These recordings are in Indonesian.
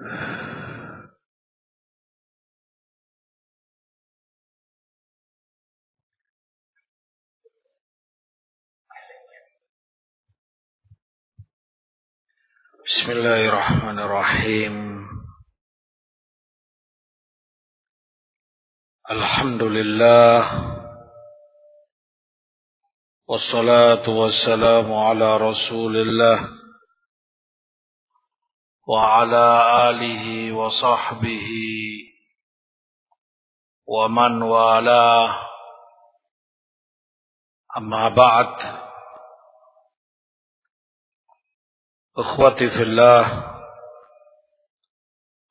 بسم الله الرحمن الرحيم. الحمد لله والصلاة والسلام على رسول الله. وعلى آله وصحبه ومن والاه أما بعد Ikhwati fillah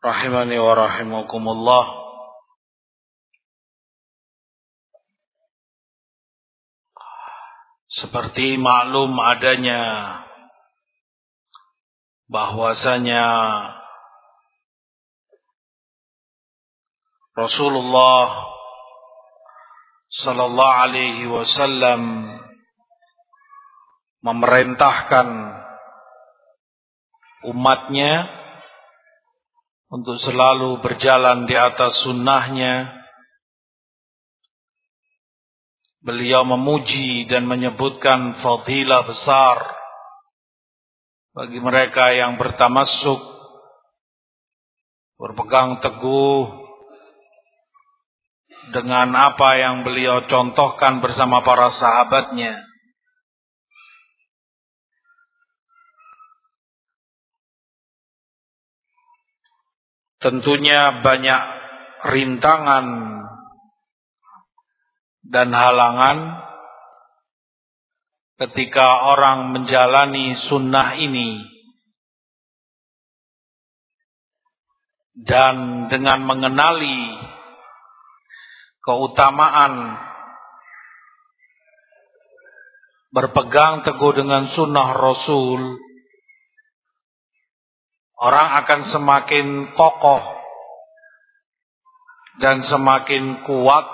rahimani wa rahimakumullah Seperti maklum adanya bahwasanya Rasulullah sallallahu alaihi wasallam memerintahkan umatnya untuk selalu berjalan di atas sunnahnya. Beliau memuji dan menyebutkan fadilah besar bagi mereka yang bertamasuk, berpegang teguh dengan apa yang beliau contohkan bersama para sahabatnya. tentunya banyak rintangan dan halangan ketika orang menjalani sunnah ini. Dan dengan mengenali keutamaan berpegang teguh dengan sunnah Rasul orang akan semakin kokoh dan semakin kuat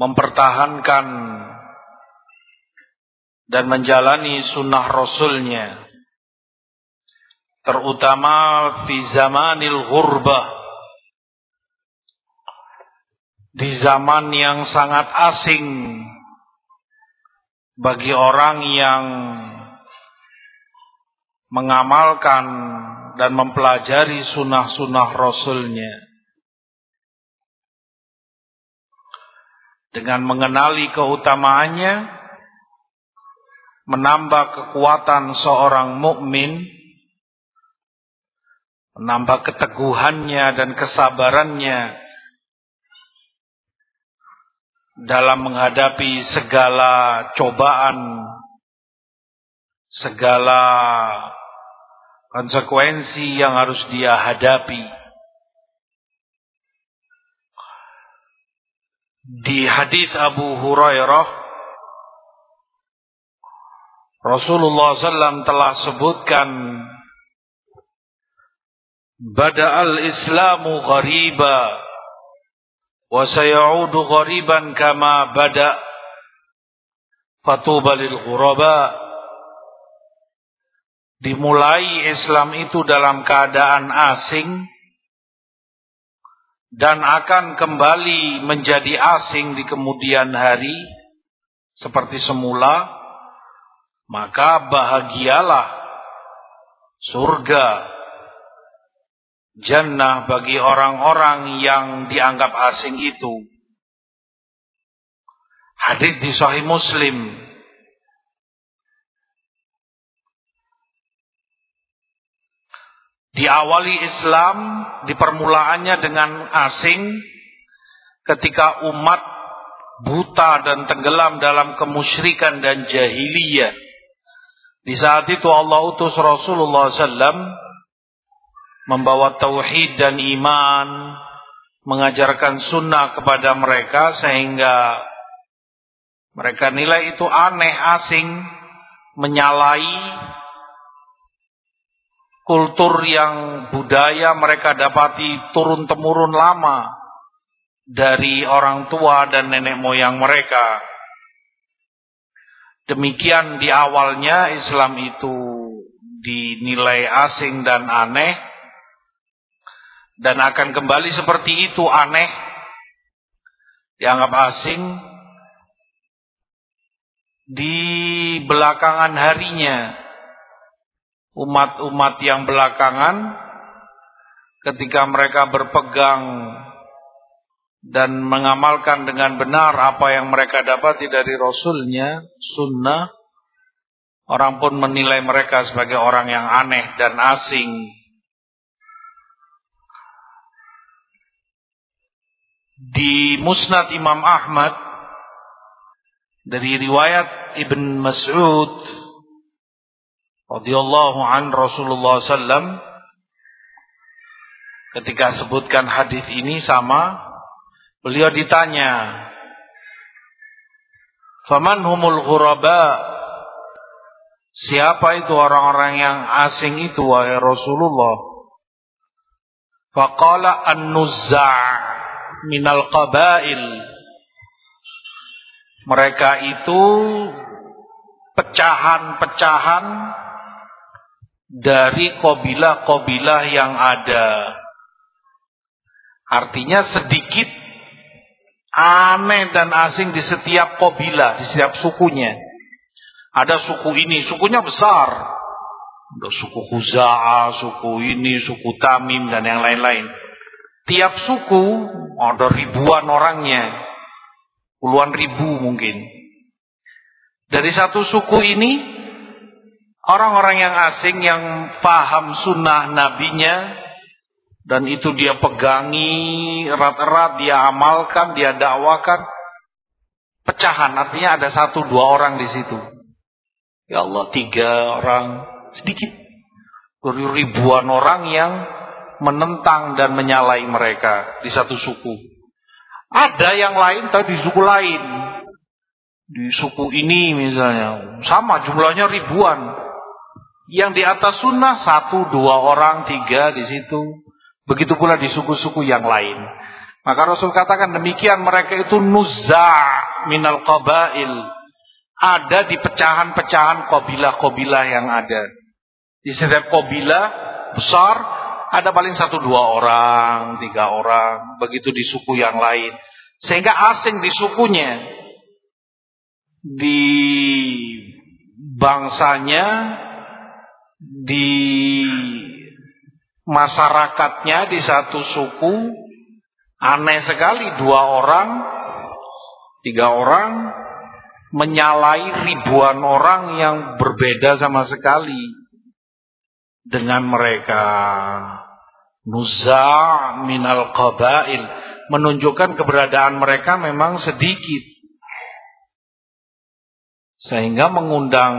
mempertahankan dan menjalani sunnah Rasulnya terutama di zamanil ghurbah di zaman yang sangat asing bagi orang yang mengamalkan dan mempelajari sunnah-sunnah Rasulnya. Dengan mengenali keutamaannya, menambah kekuatan seorang mukmin, menambah keteguhannya dan kesabarannya dalam menghadapi segala cobaan, segala konsekuensi yang harus dia hadapi. Di hadis Abu Hurairah Rasulullah SAW telah sebutkan Bada'al Islamu ghariba wa sayaudu ghariban kama bada' fatuba lil ghuraba. Dimulai Islam itu dalam keadaan asing dan akan kembali menjadi asing di kemudian hari seperti semula maka bahagialah surga jannah bagi orang-orang yang dianggap asing itu hadis di sahih Muslim Diawali Islam di permulaannya dengan asing ketika umat buta dan tenggelam dalam kemusyrikan dan jahiliyah. Di saat itu Allah utus Rasulullah SAW membawa tauhid dan iman, mengajarkan sunnah kepada mereka sehingga mereka nilai itu aneh, asing, menyalahi kultur yang budaya mereka dapati turun temurun lama dari orang tua dan nenek moyang mereka. Demikian di awalnya Islam itu dinilai asing dan aneh. Dan akan kembali seperti itu aneh. Dianggap asing di belakangan harinya. Umat-umat yang belakangan ketika mereka berpegang dan mengamalkan dengan benar apa yang mereka dapati dari Rasulnya, sunnah, orang pun menilai mereka sebagai orang yang aneh dan asing. Di Musnad Imam Ahmad dari riwayat Ibn Mas'ud radhiyallahu an Rasulullah sallam ketika sebutkan hadis ini sama beliau ditanya Faman humul ghuraba Siapa itu orang-orang yang asing itu wahai Rasulullah? Faqala an-nuzza' minal qabail. Mereka itu pecahan-pecahan dari kobilah-kobilah yang ada. Artinya sedikit aneh dan asing di setiap kobilah, di setiap sukunya. Ada suku ini, sukunya besar. Ada suku Khuza'ah, suku ini, suku Tamim, dan yang lain-lain. Tiap suku ada ribuan orangnya. Puluhan ribu mungkin. Dari satu suku ini, orang-orang yang asing yang paham sunnah nabinya, dan itu dia pegangi erat-erat, dia amalkan, dia dakwakan, pecahan. Artinya ada satu dua orang di situ. Ya Allah, tiga orang sedikit. Ribuan orang yang menentang dan menyalai mereka di satu suku. Ada yang lain tapi di suku lain. Di suku ini misalnya. Sama jumlahnya ribuan. Yang di atas sunnah satu, dua orang, tiga di situ. Begitu pula di suku-suku yang lain. Maka Rasul katakan demikian mereka itu nuzza' minal qabail ada di pecahan-pecahan kobilah-kobilah yang ada. Di setiap kobilah besar ada paling satu dua orang, tiga orang, begitu di suku yang lain. Sehingga asing di sukunya, di bangsanya, di masyarakatnya di satu suku, aneh sekali dua orang, tiga orang, menyalai ribuan orang yang berbeda sama sekali dengan mereka. Nuza' minal qabail menunjukkan keberadaan mereka memang sedikit. Sehingga mengundang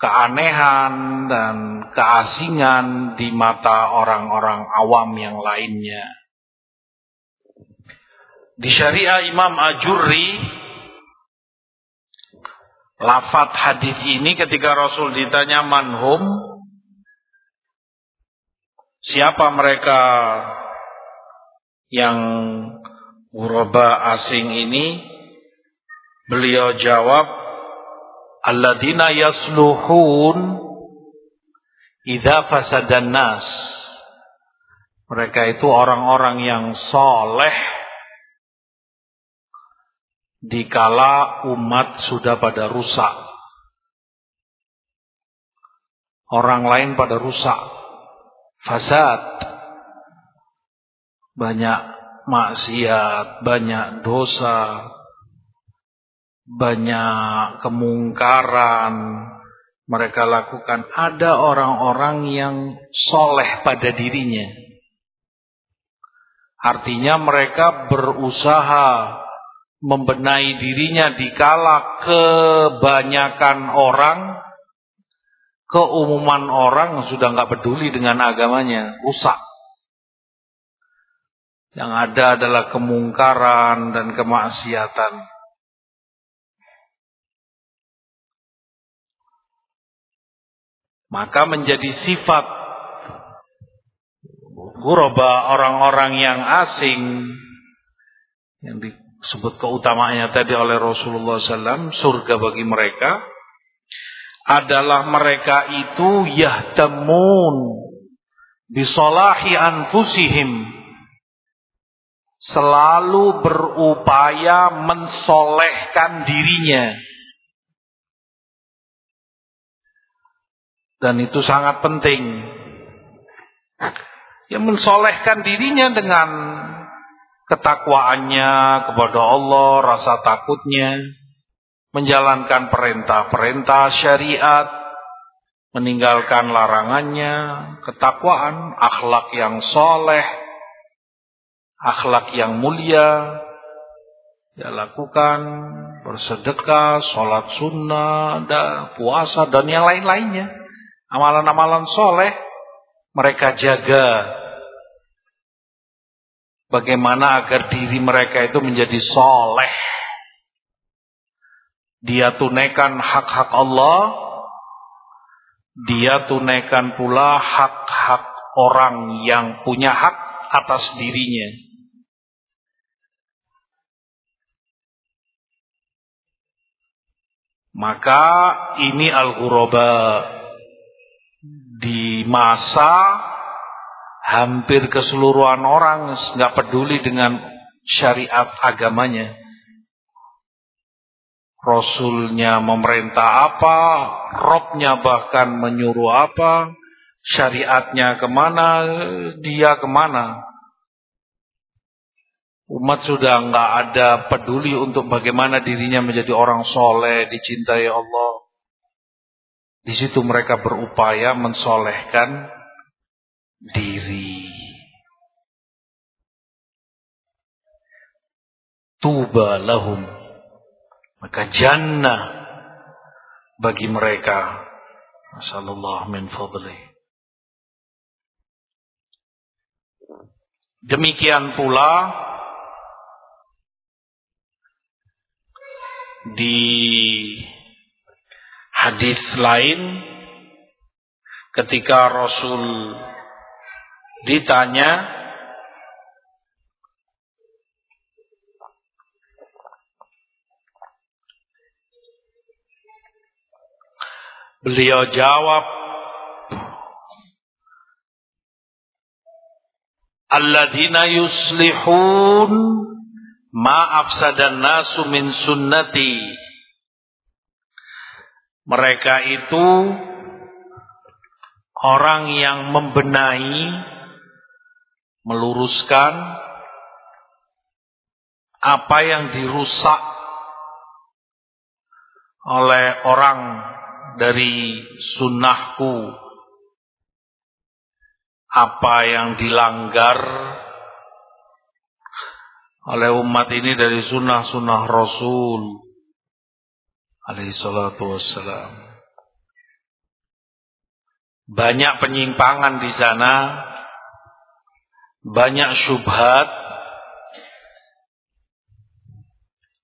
keanehan dan keasingan di mata orang-orang awam yang lainnya. Di syariah Imam Ajurri lafat hadis ini ketika Rasul ditanya manhum siapa mereka yang uraba asing ini beliau jawab alladzina yasluhun idza fasadan nas mereka itu orang-orang yang soleh dikala umat sudah pada rusak. Orang lain pada rusak. Fasad. Banyak maksiat, banyak dosa, banyak kemungkaran mereka lakukan. Ada orang-orang yang soleh pada dirinya. Artinya mereka berusaha membenahi dirinya dikala kebanyakan orang keumuman orang sudah nggak peduli dengan agamanya rusak yang ada adalah kemungkaran dan kemaksiatan maka menjadi sifat ghuraba orang-orang yang asing yang di sebut keutamaannya tadi oleh Rasulullah SAW, surga bagi mereka adalah mereka itu yahtamun bisolahi anfusihim. Selalu berupaya mensolehkan dirinya dan itu sangat penting yang mensolehkan dirinya dengan ketakwaannya kepada Allah, rasa takutnya, menjalankan perintah-perintah syariat, meninggalkan larangannya, ketakwaan, akhlak yang soleh, akhlak yang mulia, dia lakukan bersedekah, sholat sunnah, puasa dan yang lain-lainnya. Amalan-amalan soleh mereka jaga Bagaimana agar diri mereka itu menjadi soleh. Dia tunaikan hak-hak Allah. Dia tunaikan pula hak-hak orang yang punya hak atas dirinya. Maka ini al-ghuraba di masa hampir keseluruhan orang nggak peduli dengan syariat agamanya. Rasulnya memerintah apa, Robnya bahkan menyuruh apa, syariatnya ke mana, dia ke mana. Umat sudah nggak ada peduli untuk bagaimana dirinya menjadi orang soleh, dicintai Allah. Di situ mereka berupaya mensolehkan diri. Tuba lahum. Maka jannah bagi mereka. Masallallahu min fadli. Demikian pula di hadis lain ketika Rasul ditanya Beliau jawab Alladzina yuslihun ma afsadan nasu min sunnati Mereka itu orang yang membenahi meluruskan apa yang dirusak oleh orang dari sunnahku. Apa yang dilanggar oleh umat ini dari sunnah-sunnah Rasul alaihi salatu wassalam. Banyak penyimpangan di sana. Banyak syubhat.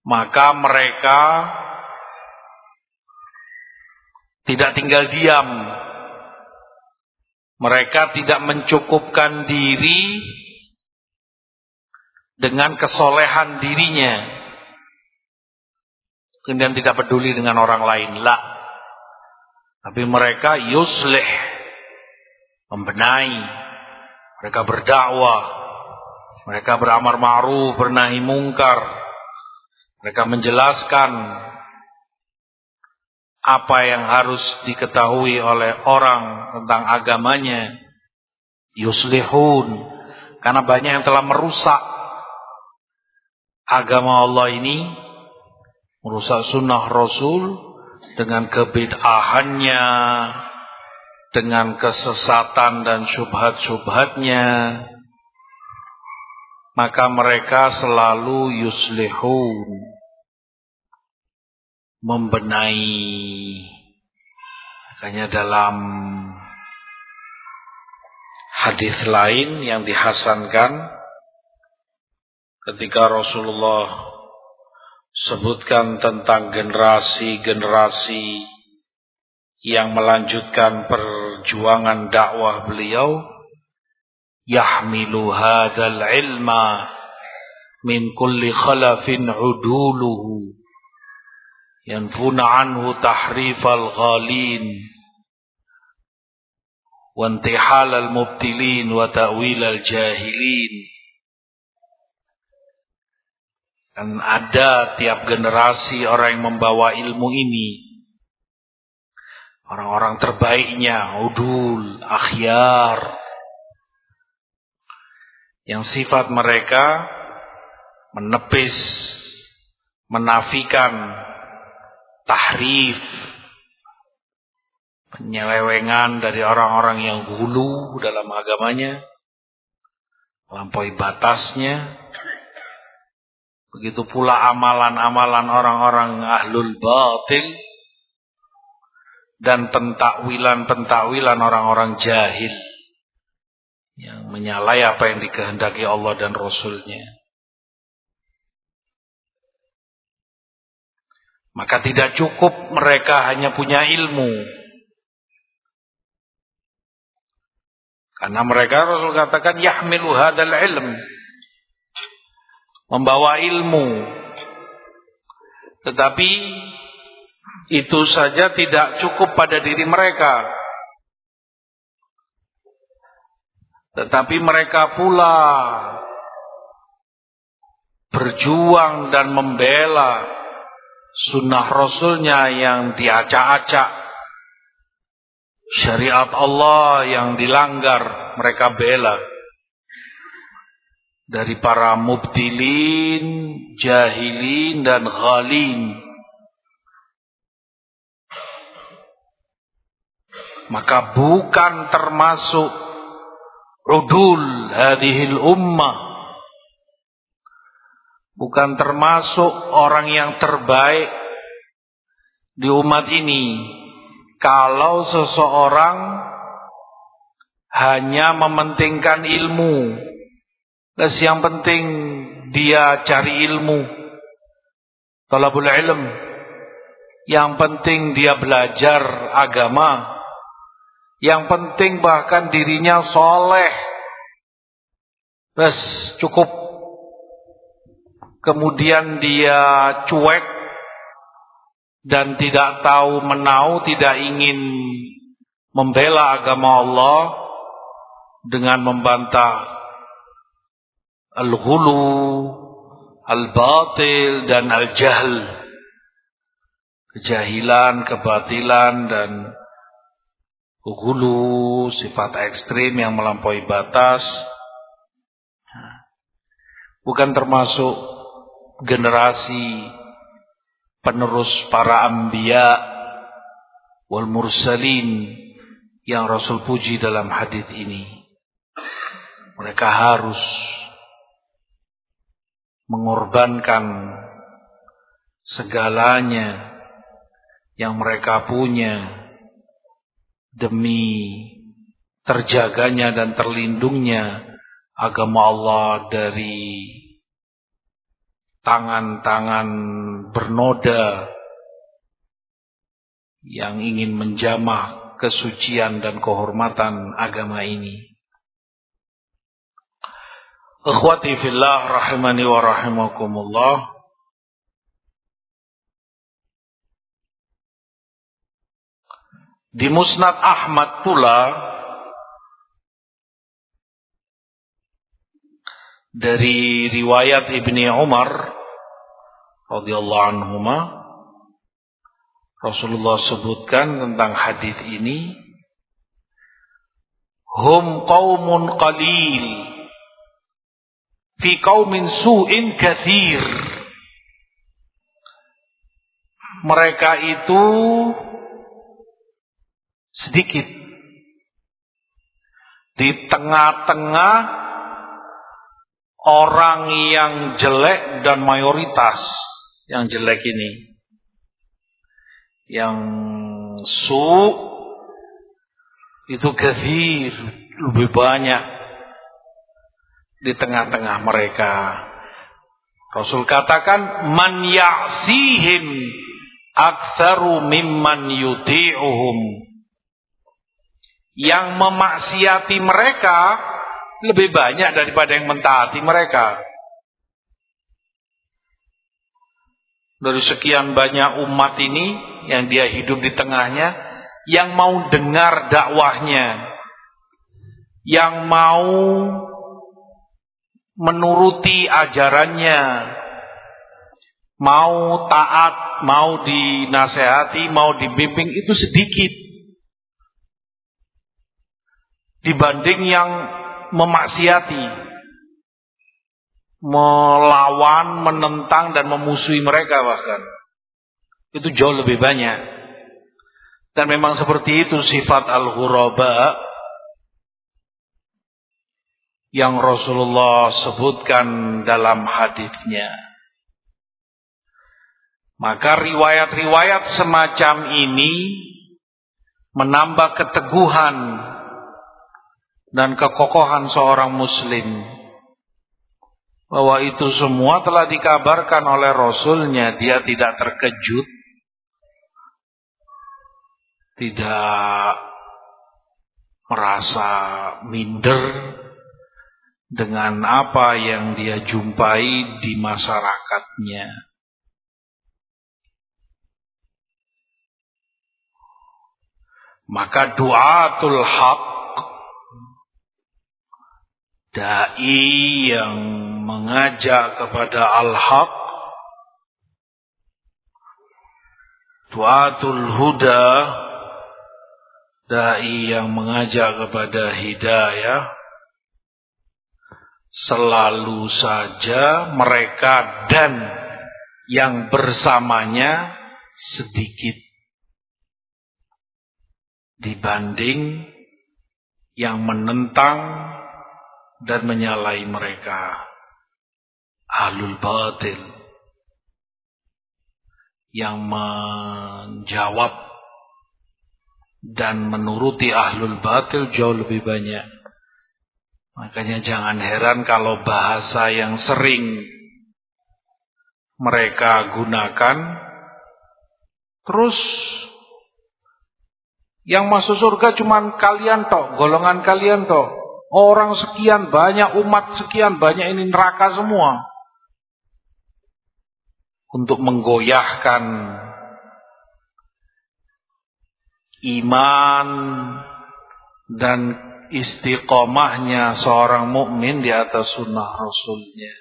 Maka mereka tidak tinggal diam. Mereka tidak mencukupkan diri dengan kesolehan dirinya kemudian tidak peduli dengan orang lain lah tapi mereka yuslih membenahi mereka berdakwah, mereka beramar ma'ruf, bernahi mungkar. Mereka menjelaskan apa yang harus diketahui oleh orang tentang agamanya. Yuslihun. Karena banyak yang telah merusak agama Allah ini. Merusak sunnah Rasul dengan kebid'ahannya, dengan kesesatan dan syubhat-syubhatnya maka mereka selalu yuslihun membenahi. Makanya dalam hadis lain yang dihasankan ketika Rasulullah sebutkan tentang generasi-generasi yang melanjutkan perjuangan dakwah beliau. Yahmilu hadzal ilma min kulli khalafin uduluhu. Yanfuna anhu tahrifal ghalin. Wa intihal al mubtilin wa ta'wil al jahilin. Dan ada tiap generasi orang yang membawa ilmu ini. Orang-orang terbaiknya, udul, akhyar. Yang sifat mereka menepis, menafikan, tahrif, penyelewengan dari orang-orang yang hulu dalam agamanya, melampaui batasnya. Begitu pula amalan-amalan orang-orang ahlul batil dan pentakwilan-pentakwilan orang-orang jahil yang menyalai apa yang dikehendaki Allah dan Rasulnya. Maka tidak cukup mereka hanya punya ilmu, Karena mereka Rasul katakan yahmilu hadal ilm. Membawa ilmu. Tetapi itu saja tidak cukup pada diri mereka. Tetapi mereka pula berjuang dan membela sunnah Rasulnya yang diacak-acak syariat Allah yang dilanggar mereka bela dari para mubtilin, jahilin dan ghalin. Maka bukan termasuk udul hadhil ummah. Bukan termasuk orang yang terbaik di umat ini kalau seseorang hanya mementingkan ilmu, terus yang penting dia cari ilmu, talabul ilm, yang penting dia belajar agama, yang penting bahkan dirinya soleh, terus cukup. Kemudian dia cuek dan tidak tahu menau, tidak ingin membela agama Allah dengan membantah al-ghulu, al-batil dan al-jahl. Kejahilan, kebatilan dan ghulu, sifat ekstrim yang melampaui batas. Bukan termasuk generasi penerus para anbiya wal mursalin yang Rasul puji dalam hadis ini. Mereka harus mengorbankan segalanya yang mereka punya demi terjaganya dan terlindungnya agama Allah dari tangan-tangan bernoda yang ingin menjamah kesucian dan kehormatan agama ini. Ikhwati fillah rahimani wa rahimakumullah. Di Musnad Ahmad pula dari riwayat Ibni Umar radhiyallahu anhuma Rasulullah sebutkan tentang hadis ini hum qaumun qalil fi qaumin su'in kathir. Mereka itu sedikit. Di tengah-tengah orang yang jelek dan mayoritas yang jelek ini. Yang su itu kafir lebih banyak di tengah-tengah mereka Rasul katakan man ya'sihim aktsaru mimman yuti'uhum yang memaksiati mereka lebih banyak daripada yang mentaati mereka. Dari sekian banyak umat ini yang dia hidup di tengahnya, yang mau dengar dakwahnya, yang mau menuruti ajarannya, mau taat, mau dinasehati, mau dibimbing itu sedikit dibanding yang memaksiati, melawan, menentang dan memusuhi mereka bahkan. Itu jauh lebih banyak. Dan memang seperti itu sifat al-ghuraba yang Rasulullah sebutkan dalam hadisnya. Maka riwayat-riwayat semacam ini menambah keteguhan dan kekokohan seorang muslim bahwa itu semua telah dikabarkan oleh Rasulnya dia tidak terkejut tidak merasa minder dengan apa yang dia jumpai di masyarakatnya. Maka doatul haq dai yang mengajak kepada al-haq duatul huda dai yang mengajak kepada hidayah selalu saja mereka dan yang bersamanya sedikit dibanding yang menentang dan menyalai mereka. Ahlul batil yang menjawab dan menuruti ahlul batil jauh lebih banyak. Makanya jangan heran kalau bahasa yang sering mereka gunakan terus yang masuk surga cuma kalian toh, golongan kalian toh. Orang sekian banyak, umat sekian banyak ini neraka semua. Untuk menggoyahkan iman dan istiqomahnya seorang mukmin di atas sunnah Rasulnya.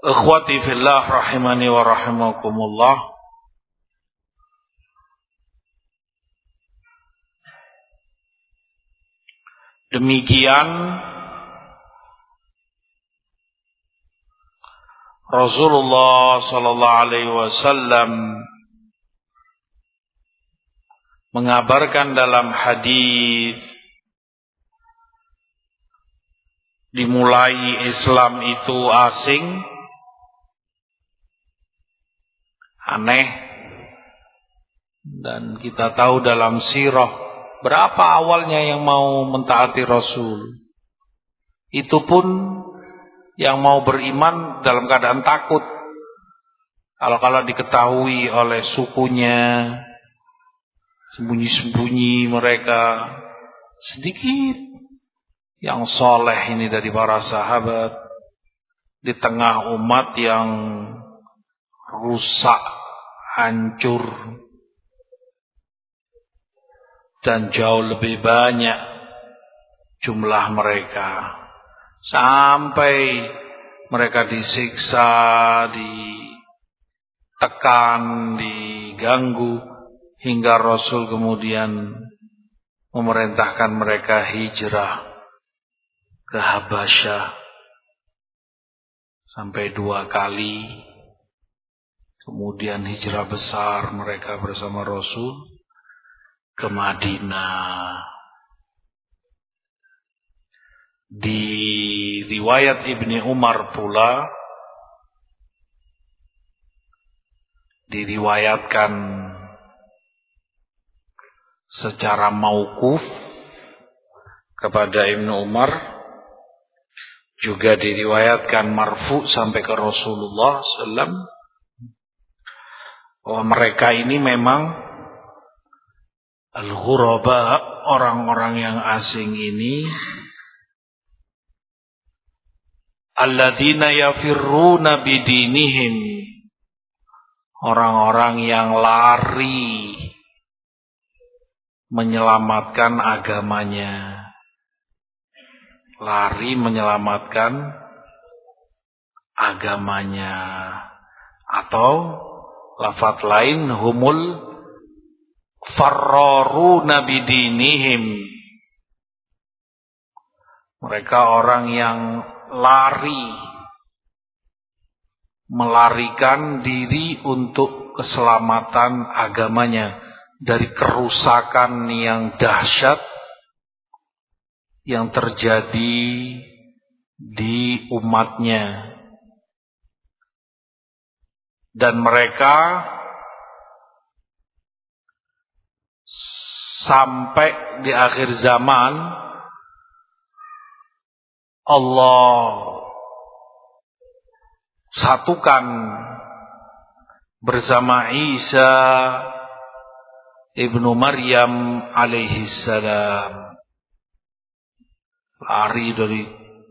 Ikhwati fillah rahimani wa rahimakumullah. Demikian Rasulullah sallallahu alaihi wasallam mengabarkan dalam hadis dimulai Islam itu asing aneh dan kita tahu dalam sirah Berapa awalnya yang mau mentaati Rasul? Itu pun yang mau beriman dalam keadaan takut. Kalau-kalau diketahui oleh sukunya, sembunyi-sembunyi mereka, sedikit. Yang soleh ini dari para sahabat, di tengah umat yang rusak, hancur, dan jauh lebih banyak jumlah mereka. Sampai mereka disiksa, ditekan, diganggu hingga Rasul kemudian memerintahkan mereka hijrah ke Habasyah sampai dua kali kemudian hijrah besar mereka bersama Rasul ke Madinah. Di riwayat Ibni Umar pula diriwayatkan secara maukuf kepada Ibnu Umar juga diriwayatkan marfu sampai ke Rasulullah SAW bahwa mereka ini memang Al-ghuraba, orang-orang yang asing ini. Alladzina yafirruna bidinihim. Orang-orang yang lari menyelamatkan agamanya. Lari menyelamatkan agamanya. Atau lafat lain humul farroru nabidinihim. Mereka orang yang lari melarikan diri untuk keselamatan agamanya dari kerusakan yang dahsyat yang terjadi di umatnya. Dan mereka sampai di akhir zaman Allah satukan bersama Isa ibnu Maryam alaihi salam. Lari dari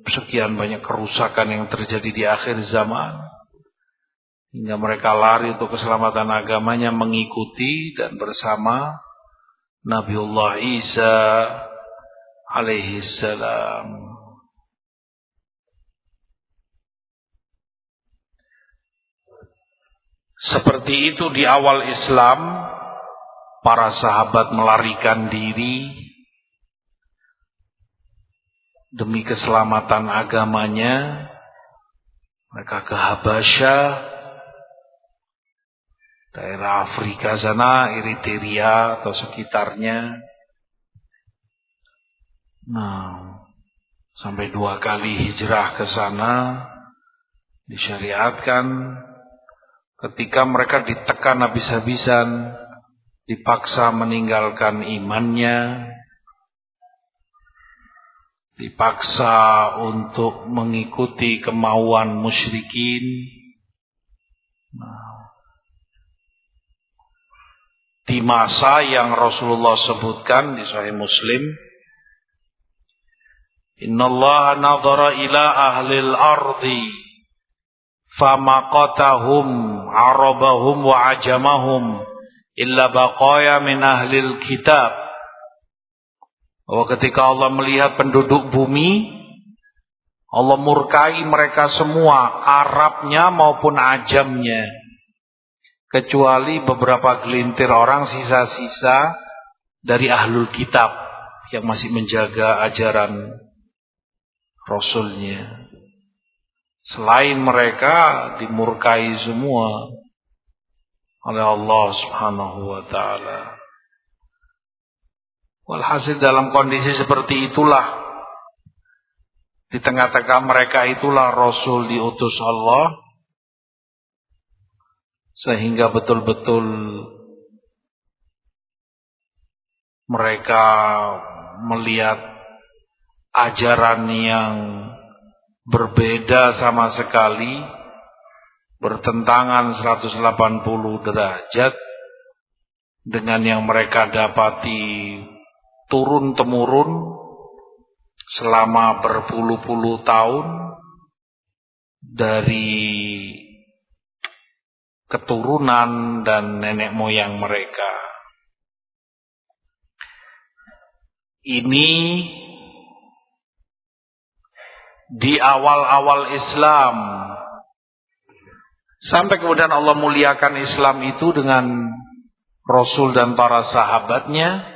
sekian banyak kerusakan yang terjadi di akhir zaman. Hingga mereka lari untuk keselamatan agamanya mengikuti dan bersama Nabiullah Isa alaihi salam. Seperti itu di awal Islam para sahabat melarikan diri demi keselamatan agamanya. Mereka ke Habasyah daerah Afrika sana Eritrea atau sekitarnya. Nah sampai dua kali hijrah ke sana disyariatkan. Ketika mereka ditekan habis-habisan dipaksa meninggalkan imannya, dipaksa untuk mengikuti kemauan musyrikin. Nah, di masa yang Rasulullah sebutkan di Sahih Muslim, Inna Allah nadhara ila ahlil ardi famaqatahum arabahum wa ajamahum illa baqaya min ahlil kitab. Bahwa ketika Allah melihat penduduk bumi, Allah murkai mereka semua, Arabnya maupun ajamnya. Kecuali beberapa gelintir orang sisa-sisa dari ahlul kitab yang masih menjaga ajaran Rasulnya. Selain mereka dimurkai semua oleh Allah Subhanahu wa taala. Walhasil dalam kondisi seperti itulah di tengah-tengah mereka itulah Rasul diutus Allah sehingga betul-betul mereka melihat ajaran yang berbeda sama sekali bertentangan 180 derajat dengan yang mereka dapati turun-temurun selama berpuluh-puluh tahun dari keturunan dan nenek moyang mereka. Ini di awal-awal Islam Sampai kemudian Allah muliakan Islam itu dengan Rasul dan para sahabatnya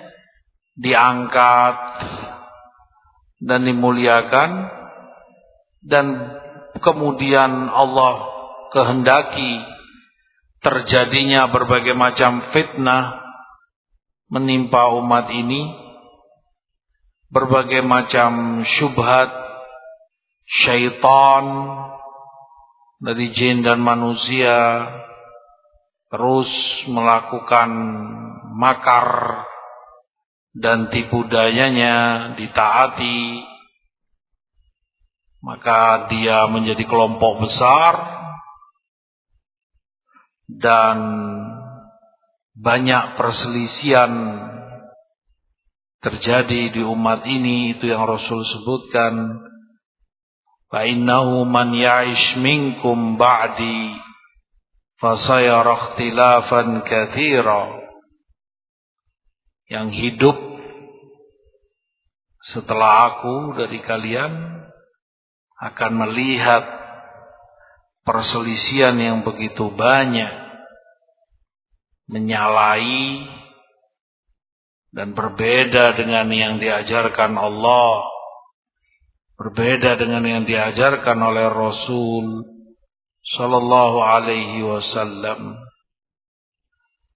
diangkat dan dimuliakan dan kemudian Allah kehendaki terjadinya berbagai macam fitnah menimpa umat ini berbagai macam syubhat syaitan dari jin dan manusia terus melakukan makar dan tipu dayanya ditaati maka dia menjadi kelompok besar dan banyak perselisian terjadi di umat ini. Itu yang Rasul sebutkan فإنه من يعش منكم بعدي فسيرى اختلافا كثيرا yang hidup setelah aku dari kalian akan melihat perselisihan yang begitu banyak menyalahi dan berbeda dengan yang diajarkan Allah berbeda dengan yang diajarkan oleh Rasul sallallahu alaihi wasallam.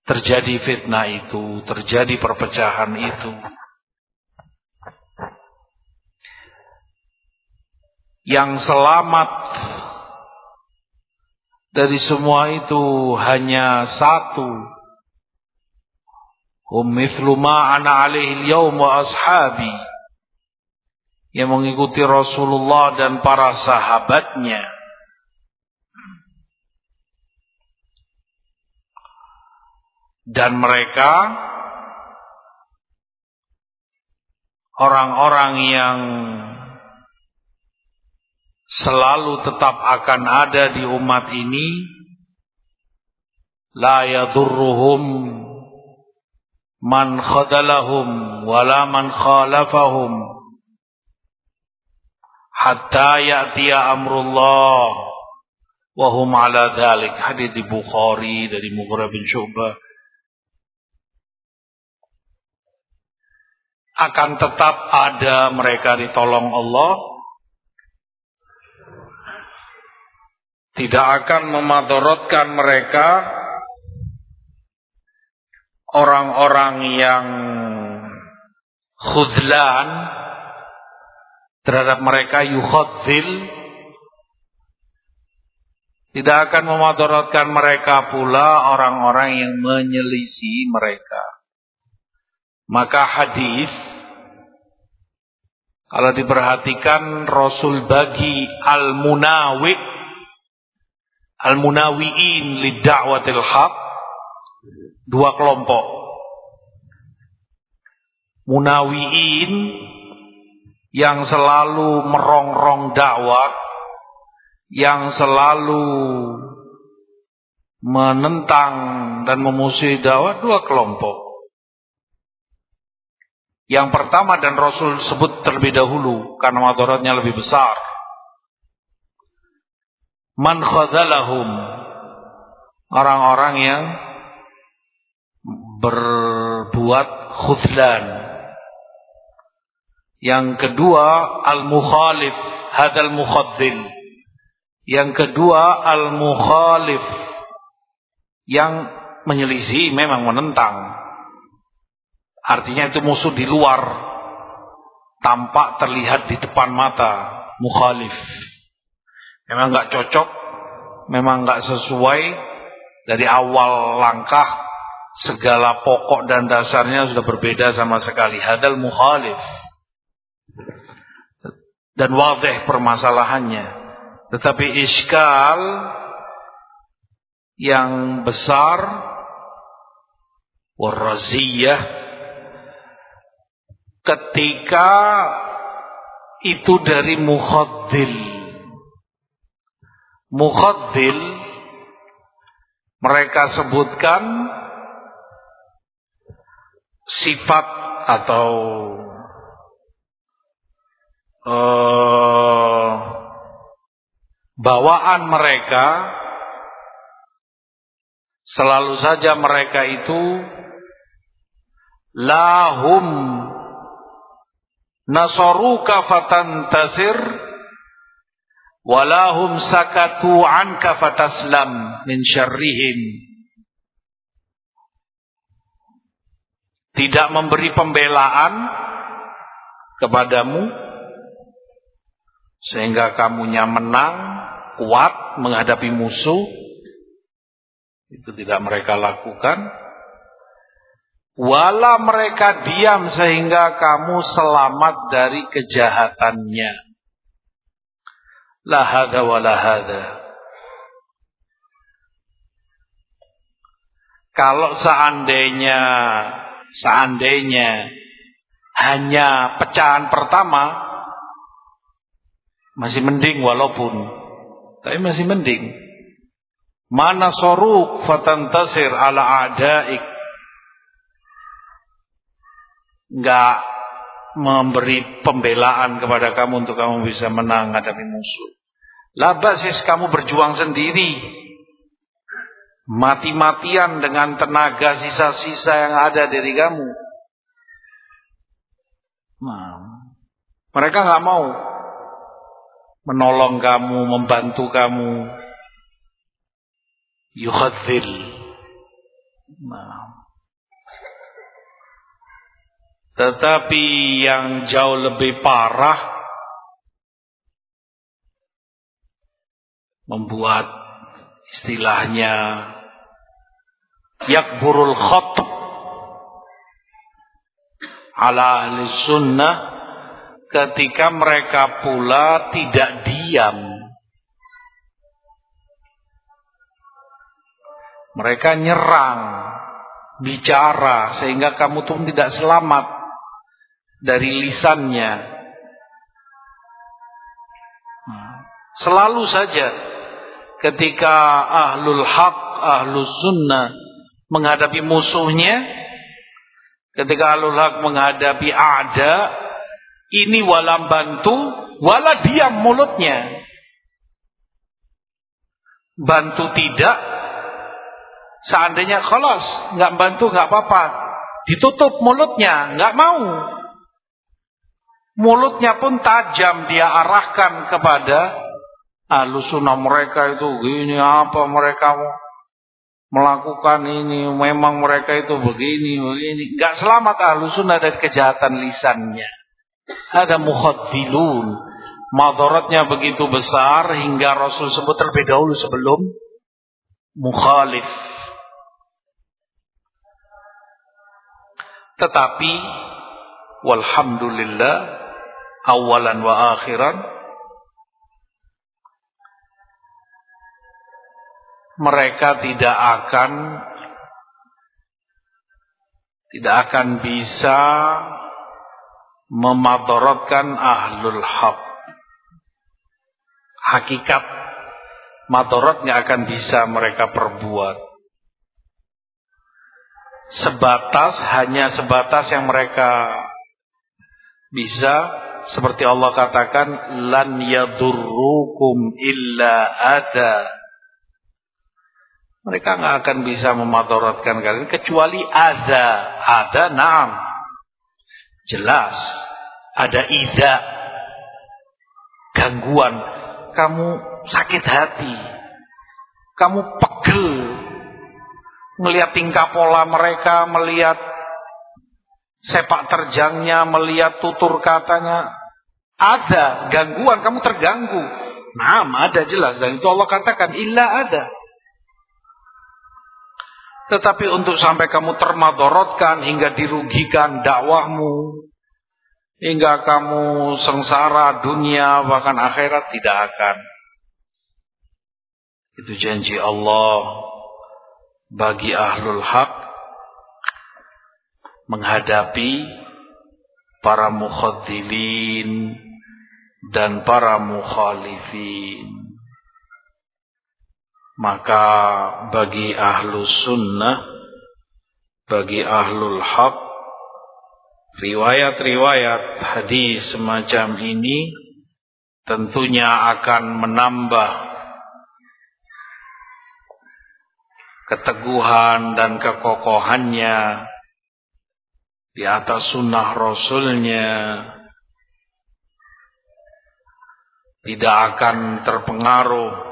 Terjadi fitnah itu terjadi perpecahan itu. Yang selamat dari semua itu hanya satu. Hum mithlu ma ana alaihi al-yawm wa ashabi yang mengikuti Rasulullah dan para sahabatnya. Dan mereka orang-orang yang selalu tetap akan ada di umat ini la yadurruhum man khadalahum wala man khalafahum hatta ya'tiya amrullah. Wa hum ala dhalik. Hadis di Bukhari dari Mughirah bin Syu'bah. Akan tetap ada mereka ditolong Allah. Tidak akan memadorotkan mereka. Orang-orang yang khudlan terhadap mereka yukhadzil tidak akan memadaratkan mereka pula orang-orang yang menyelisih mereka. Maka hadis kalau diperhatikan Rasul bagi al-munawi al-munawiin lid-da'watil haq dua kelompok. Munawiin yang selalu merongrong dakwah, yang selalu menentang dan memusuhi dakwah dua kelompok. Yang pertama dan Rasul sebut terlebih dahulu karena madaratnya lebih besar. Man khadalahum orang-orang yang berbuat khudlan. Yang kedua al-mukhalif, hadal mukhadzil. Yang kedua al-mukhalif yang menyelisih memang menentang. Artinya itu musuh di luar tampak terlihat di depan mata mukhalif. Memang nggak cocok, memang nggak sesuai dari awal langkah segala pokok dan dasarnya sudah berbeda sama sekali. Hadal mukhalif. Dan wadih permasalahannya. Tetapi iskal yang besar waraziyah ketika itu dari mukhadzil. Mukhadzil mereka sebutkan sifat atau uh, bawaan mereka selalu saja mereka itu lahum nasaruka fatantasir walahum sakatu anka fataslam min syarrihim. Tidak memberi pembelaan kepadamu sehingga kamunya menang kuat menghadapi musuh. Itu tidak mereka lakukan. Wala mereka diam sehingga kamu selamat dari kejahatannya. La hadza wala hadza kalau seandainya seandainya hanya pecahan pertama masih mending walaupun tapi masih mending mana soruk fatantasir ala adaik nggak memberi pembelaan kepada kamu untuk kamu bisa menang hadapi musuh. Labasis kamu berjuang sendiri. Mati-matian dengan tenaga sisa-sisa yang ada dari kamu. Nah, mereka nggak mau menolong kamu, membantu kamu. Yukhadzil. Nah. Tetapi yang jauh lebih parah membuat istilahnya yakburul khat ala ahli sunnah ketika mereka pula tidak diam mereka nyerang bicara sehingga kamu tuh tidak selamat dari lisannya. Selalu saja ketika ahlul haq, ahlus sunnah menghadapi musuhnya, ketika ahlul haq menghadapi ada, ini walam bantu, wala diam mulutnya. Bantu tidak, seandainya kholos, nggak bantu nggak apa-apa, ditutup mulutnya, nggak mau. Mulutnya pun tajam dia arahkan kepada alusuna mereka itu. Gini apa mereka melakukan ini memang mereka itu begini begini. Nggak selamat alusuna dari kejahatan lisannya ada mukhadzilun madaratnya begitu besar hingga Rasul sebut terlebih dahulu sebelum mukhalif. Tetapi walhamdulillah awalan wa akhiran mereka tidak akan tidak akan bisa memadaratkan ahlul haq. Hakikat madaratnya akan bisa mereka perbuat. Sebatas hanya sebatas yang mereka bisa seperti Allah katakan lan yadurrukum illa ada. Mereka nggak akan bisa memadaratkan kalian kecuali ada. Ada naam jelas. Ada ida. Gangguan. Kamu sakit hati. Kamu pegel. Melihat tingkah pola mereka melihat sepak terjangnya melihat tutur katanya. Ada gangguan, kamu terganggu. Nah, ada jelas. Dan itu Allah katakan, illa ada. Tetapi untuk sampai kamu termadorotkan hingga dirugikan dakwahmu. Hingga kamu sengsara dunia bahkan akhirat tidak akan. Itu janji Allah bagi ahlul haq menghadapi para mukhadzilin dan para mukhalifin. Maka bagi ahlus sunnah, bagi ahlul haq, riwayat-riwayat hadis semacam ini tentunya akan menambah keteguhan dan kekokohannya di atas sunnah rasulnya. Tidak akan terpengaruh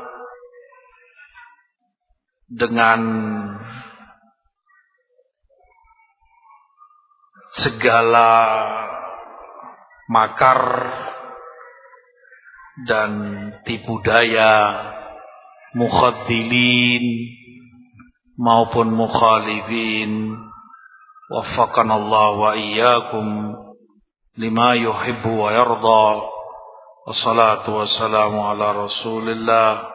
dengan segala makar dan tipu daya mukhadzilin maupun mukhalifin. Waffaqanallah wa iyyakum lima yuhibbu wa yarda. Wassalatu wassalamu ala rasulillah.